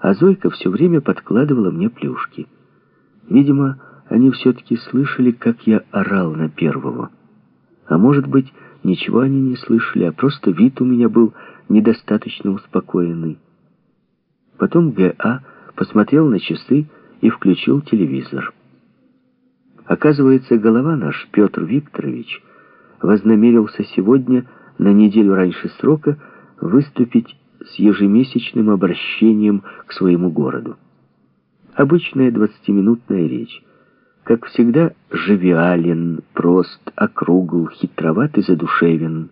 а Зойка все время подкладывала мне плюшки. Видимо, они все-таки слышали, как я орал на первого. А может быть, ничего они не слышали, а просто вид у меня был недостаточно успокоенный. Потом Г.А. посмотрел на часы и включил телевизор. Оказывается, голова наш, Петр Викторович, вознамерился сегодня, на неделю раньше срока, выступить с ежемесячным обращением к своему городу. Обычная двадцатиминутная речь. Как всегда, живиален, прост, округл, хитроват и задушевен.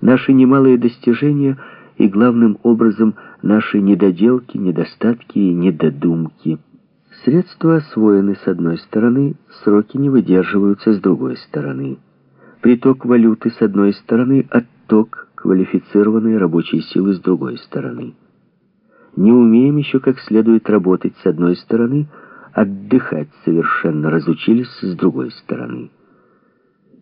Наши немалые достижения и, главным образом, наши недоделки, недостатки и недодумки. Средства освоены с одной стороны, сроки не выдерживаются с другой стороны. Приток валюты с одной стороны, отток квалифицированной рабочей силы с другой стороны. Не умеем еще как следует работать с одной стороны, отдыхать совершенно разучились с другой стороны.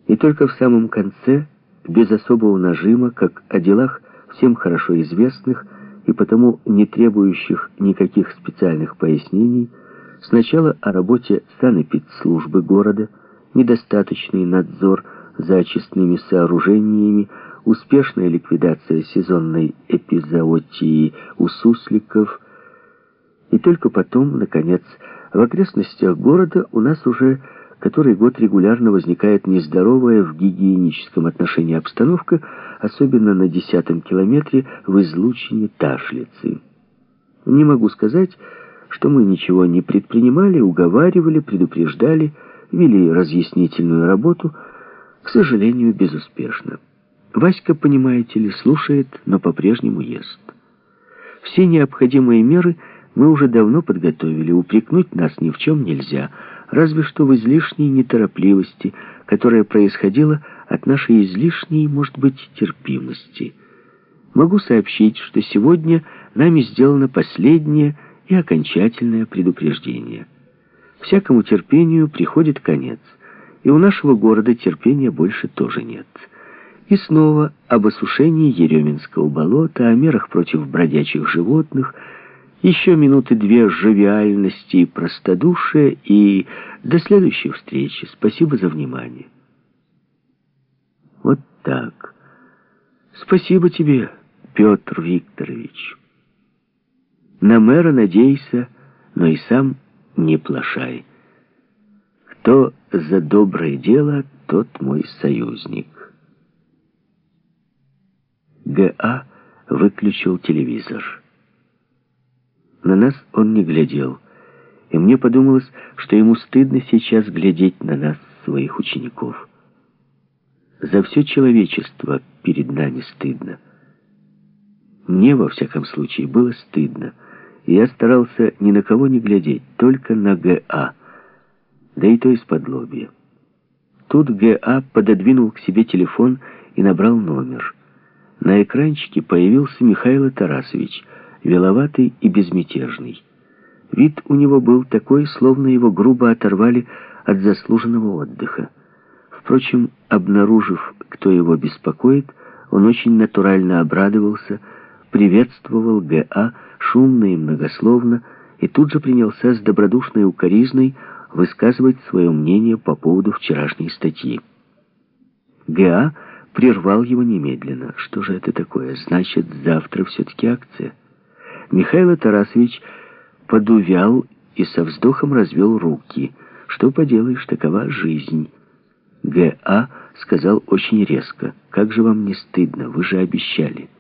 И только в самом конце, без особого нажима, как о делах всем хорошо известных и потому не требующих никаких специальных пояснений, сначала о работе санэпидслужбы города, недостаточный надзор за очистными сооружениями, успешная ликвидация сезонной эпизоотии у сусликов, и только потом, наконец, в окрестностях города у нас уже который год регулярно возникает нездоровая в гигиеническом отношении обстановка, особенно на десятом километре в излучине Ташлицы. Не могу сказать, что мы ничего не предпринимали, уговаривали, предупреждали, вели разъяснительную работу, к сожалению, безуспешно. Васька, понимаете ли, слушает, но по-прежнему ест. Все необходимые меры мы уже давно подготовили, упрекнуть нас ни в чем нельзя, разве что в излишней неторопливости, которая происходила от нашей излишней, может быть, терпимости. Могу сообщить, что сегодня нами сделано последнее и окончательное предупреждение. Всякому терпению приходит конец, и у нашего города терпения больше тоже нет». И снова об осушении Еременского болота, о мерах против бродячих животных, еще минуты две живиальности и простодушия, и до следующей встречи. Спасибо за внимание. Вот так. Спасибо тебе, Петр Викторович. На мэра надейся, но и сам не плашай. Кто за доброе дело, тот мой союзник. Г.А. выключил телевизор. На нас он не глядел, и мне подумалось, что ему стыдно сейчас глядеть на нас, своих учеников. За все человечество перед нами стыдно. Мне, во всяком случае, было стыдно, и я старался ни на кого не глядеть, только на Г.А., да и то из-под лобья. Тут Г.А. пододвинул к себе телефон и набрал номер. На экранчике появился Михаил Тарасович, веловатый и безмятежный. Вид у него был такой, словно его грубо оторвали от заслуженного отдыха. Впрочем, обнаружив, кто его беспокоит, он очень натурально обрадовался, приветствовал Г.А. шумно и многословно, и тут же принялся с добродушной укоризной высказывать свое мнение по поводу вчерашней статьи. Г.А прервал его немедленно. Что же это такое? Значит, завтра все-таки акция. Михаил Тарасович подувял и со вздохом развел руки. Что поделаешь, такова жизнь. Г.А. сказал очень резко. «Как же вам не стыдно? Вы же обещали».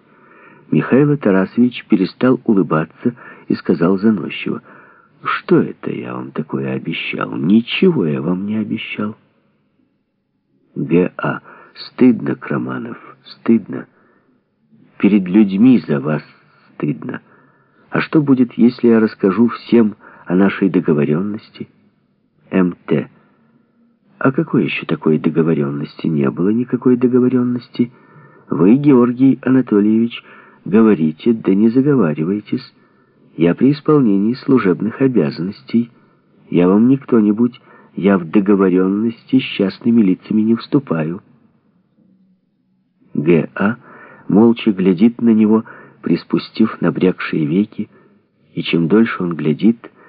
Михаил Тарасович перестал улыбаться и сказал заносчиво. «Что это я вам такое обещал? Ничего я вам не обещал». Г.А. Стыдно, Краманов, стыдно. Перед людьми за вас стыдно. А что будет, если я расскажу всем о нашей договоренности? МТ. А какой еще такой договоренности? Не было никакой договоренности. Вы, Георгий Анатольевич, говорите, да не заговаривайтесь. Я при исполнении служебных обязанностей. Я вам не кто-нибудь, я в договоренности с частными лицами не вступаю. Г.А. молча глядит на него, приспустив набрякшие веки, И чем дольше он глядит,